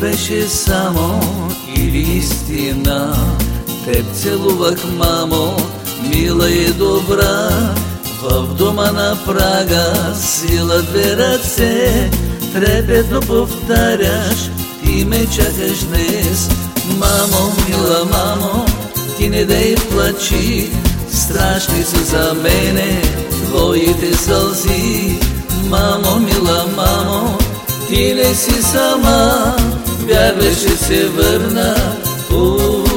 беше само или истина. Теб целувах, мамо, мила и добра, в дома на прага сила две ръце, трепетно повтаряш, ти ме чакаш днес. Мамо, мила мамо, ти не дай плачи, страшни са за мене твоите сълзи. Мамо, мила мамо, ти не си сама, повярваше се върна. О,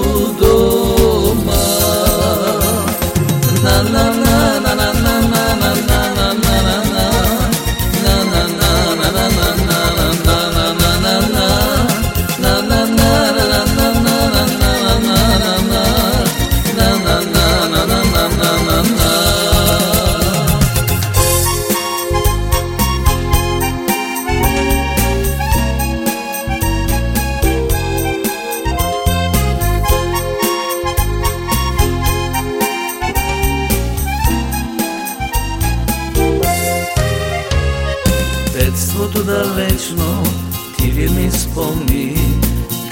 Далечно ти ви ми спомни,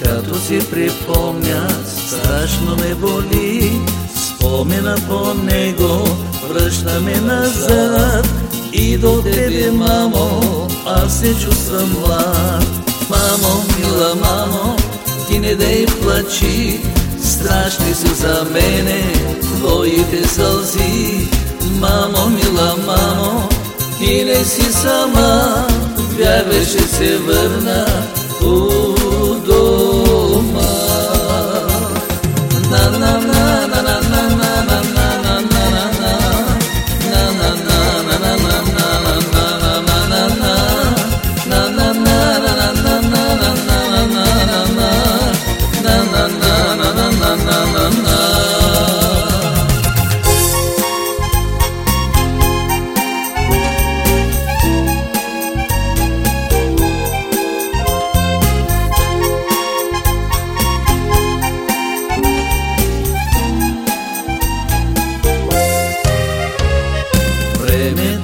като си припомня, страшно ме боли. Спомена по него, връщаме назад и до тебе, мамо, аз се чувствам млад. Мамо, мила мамо, ти не дай плачи, страшни са за мене твоите сълзи. Мамо, мила мамо, ти не си сама, вярваше се върна. О,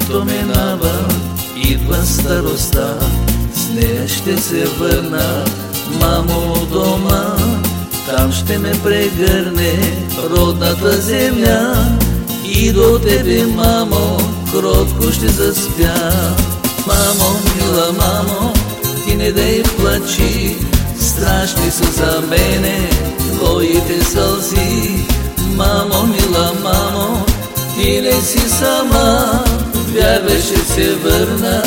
Времето минава, идва староста, с нея ще се върна, мамо дома. Там ще ме прегърне родната земя и до тебе, мамо, кротко ще заспя. Мамо, мила мамо, ти не дай плачи, страшни са за мене твоите сълзи. Мамо, мила мамо, ти не си сама, severna